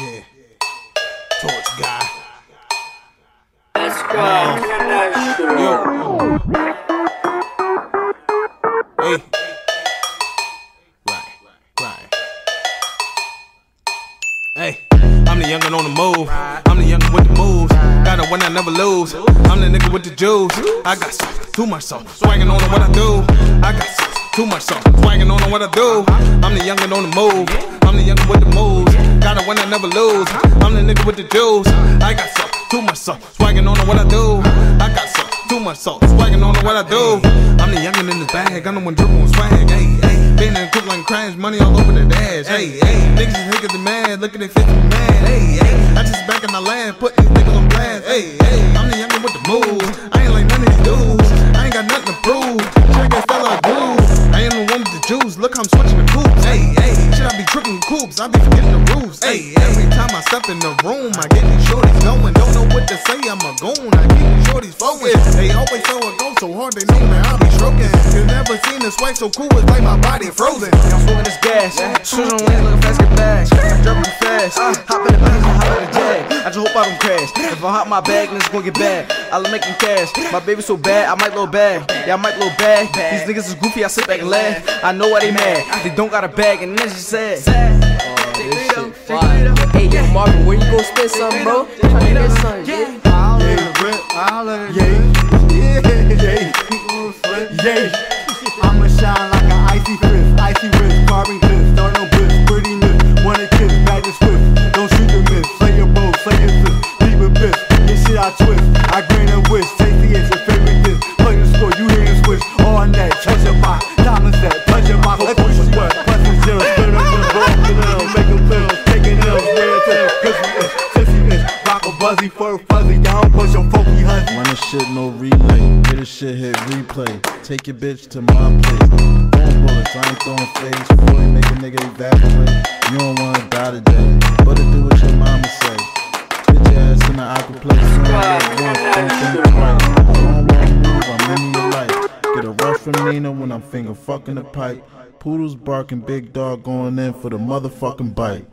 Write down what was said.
Yeah. Torch guy. Let's go. Yo. Hey. Right. Right. Hey. I'm the youngin' on the move. I'm the youngin' with the moves. Got a one I never lose. I'm the nigga with the juice. I got sauce, too much sauce. Swaggin' on what I do. I got sauce, too much sauce. Swaggin' on what I do. I'm the youngin' on the move. I'm the youngin' with the moves. Got a one I never lose. I'm the nigga with the juice. I got sauce, too much sauce. Swaggin' on what I do. I got sauce, too much sauce. Swaggin' on what I do. I'm the youngin' in the bag. I'm the one drippin' with swag. Hey, hey. Been in the cook like crash, money all over the dash. Hey, hey. Niggas is niggas mad. Look at they 50 mad. Hey, hey. I just back in the land, put these niggas on blast. Hey, hey. I'm the youngin' with the moves. I ain't like none of these dudes. I ain't got nothing to prove. Check that fella groove. I ain't the one with the juice. Look, I'm switching the coops. Hey, hey. Should I be tripping coops? I be forgetting Hey, every time I step in the room, I get these shorties going. Don't know what to say, I'm a goon. I keep these shorties flowing. They always throw a go so hard, they know that I'll be stroking. You never seen this swag so cool, it's like my body frozen. I'm smoking this gas. Shoes on wings, looking fast, get back. I'm too fast. Uh. Hop in the and hop in the Jag. I just hope I don't crash. If I hop my bag, then it's gonna get bad. I love making cash. My baby so bad, I might blow bag. Yeah, I might blow bag. These niggas is goofy, I sit back and laugh. I know why they mad. They don't got a bag, and that's just sad. Oh. Hey, yo, Marvin, where you gon' spend something, bro? Tryna get something, yeah. I'ma buzzy, fur fuzzy, down, push your funky huzzy. Run this shit, no relay. Get this shit, hit replay. Take your bitch to my place. I ain't throwing fades. Fully make a nigga evaporate. You don't wanna die today. But to do what your mama say. Your ass in the aqua place. You don't don't think twice. Don't move, I'm in your life. Get a rush from Nina when I'm finger fucking the pipe. Poodles barking, big dog going in for the motherfucking bite.